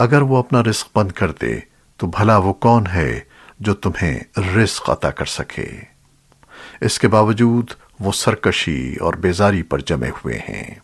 اگر وہ اپنا رزق بند کر دے، تو بھلا وہ کون ہے جو تمہیں رزق عطا کر سکے؟ اس کے باوجود وہ سرکشی اور بیزاری پر جمے ہوئے ہیں۔